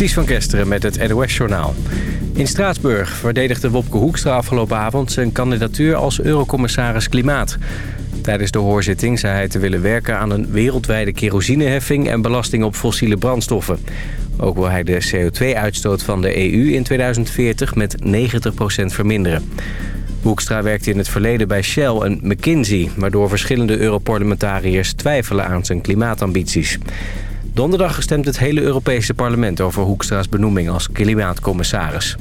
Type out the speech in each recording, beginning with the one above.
Ties van Kesteren met het NOS-journaal. In Straatsburg verdedigde Wopke Hoekstra afgelopen avond... zijn kandidatuur als eurocommissaris Klimaat. Tijdens de hoorzitting zei hij te willen werken aan een wereldwijde kerosineheffing... en belasting op fossiele brandstoffen. Ook wil hij de CO2-uitstoot van de EU in 2040 met 90% verminderen. Hoekstra werkte in het verleden bij Shell en McKinsey... waardoor verschillende Europarlementariërs twijfelen aan zijn klimaatambities. Donderdag stemt het hele Europese parlement over Hoekstra's benoeming als klimaatcommissaris.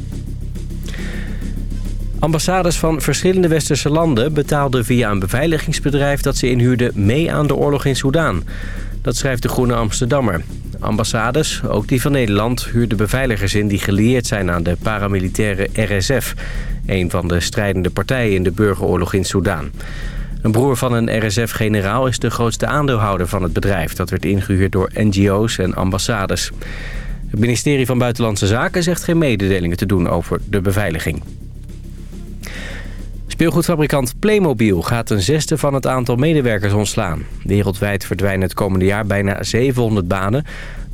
Ambassades van verschillende westerse landen betaalden via een beveiligingsbedrijf dat ze inhuurden mee aan de oorlog in Soedan. Dat schrijft de Groene Amsterdammer. Ambassades, ook die van Nederland, huurden beveiligers in die gelieerd zijn aan de paramilitaire RSF. Een van de strijdende partijen in de burgeroorlog in Soedan. Een broer van een RSF-generaal is de grootste aandeelhouder van het bedrijf. Dat werd ingehuurd door NGO's en ambassades. Het ministerie van Buitenlandse Zaken zegt geen mededelingen te doen over de beveiliging. Speelgoedfabrikant Playmobil gaat een zesde van het aantal medewerkers ontslaan. Wereldwijd verdwijnen het komende jaar bijna 700 banen,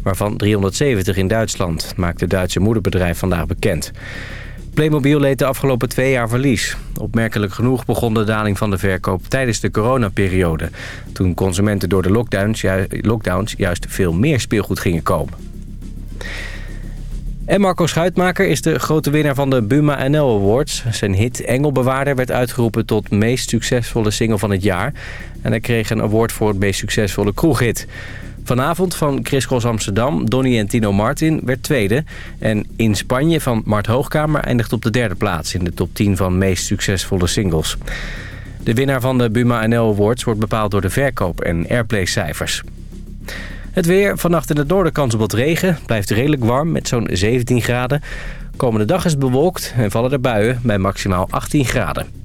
waarvan 370 in Duitsland, maakt het Duitse moederbedrijf vandaag bekend. Playmobil leed de afgelopen twee jaar verlies. Opmerkelijk genoeg begon de daling van de verkoop tijdens de coronaperiode... toen consumenten door de lockdowns, lockdowns juist veel meer speelgoed gingen kopen. En Marco Schuitmaker is de grote winnaar van de Buma NL Awards. Zijn hit Engelbewaarder werd uitgeroepen tot meest succesvolle single van het jaar. En hij kreeg een award voor het meest succesvolle kroeghit. Vanavond van Chris Cross Amsterdam, Donny en Tino Martin werd tweede. En In Spanje van Mart Hoogkamer eindigt op de derde plaats... in de top 10 van meest succesvolle singles. De winnaar van de Buma NL Awards wordt bepaald door de verkoop en airplay-cijfers. Het weer, vannacht in het noorden kans op wat regen. Blijft redelijk warm met zo'n 17 graden. Komende dag is bewolkt en vallen er buien bij maximaal 18 graden.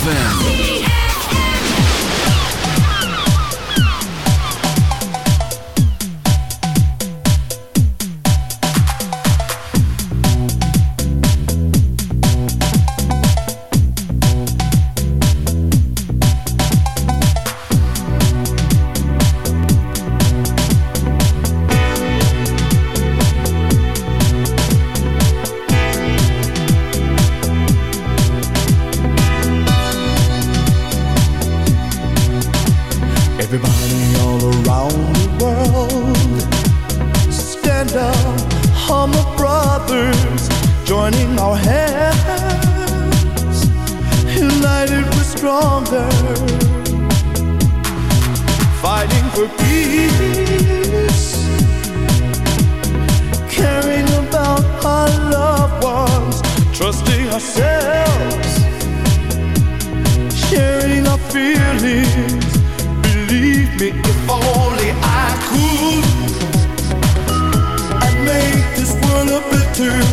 ZFM. turn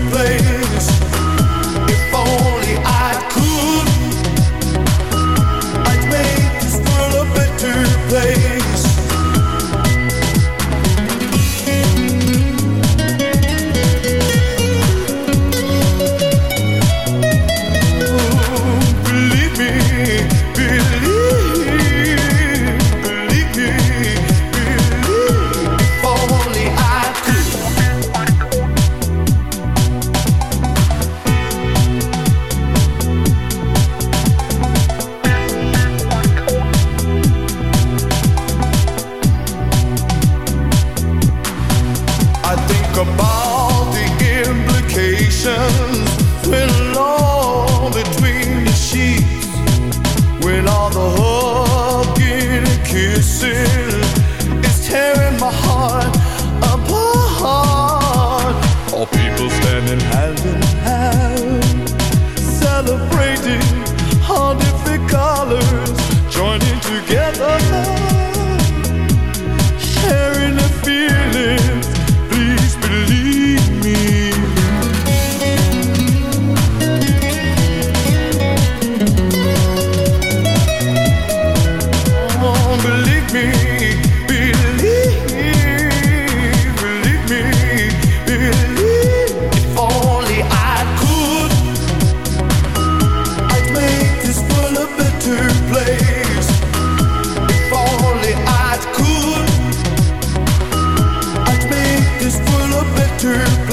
To.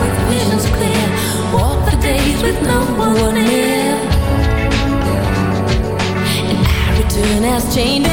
with visions clear. Walk the days with no one here. And chained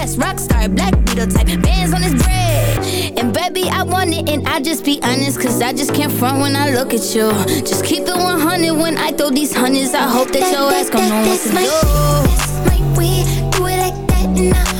Ride black Beetle type, bands on his bread. And baby, I want it, and I just be honest, cause I just can't front when I look at you. Just keep it 100 when I throw these hundreds. I hope that, that your ass gon' know what to my, do. That's my way, do it like that, and I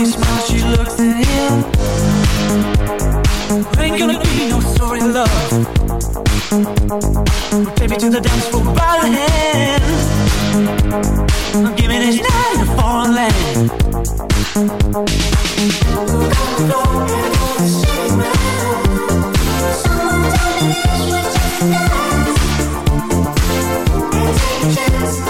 funny smile she looks at him. Ain't gonna be no sorry love. Baby to the dance floor by the I'm giving this night in a foreign land. Me just dance.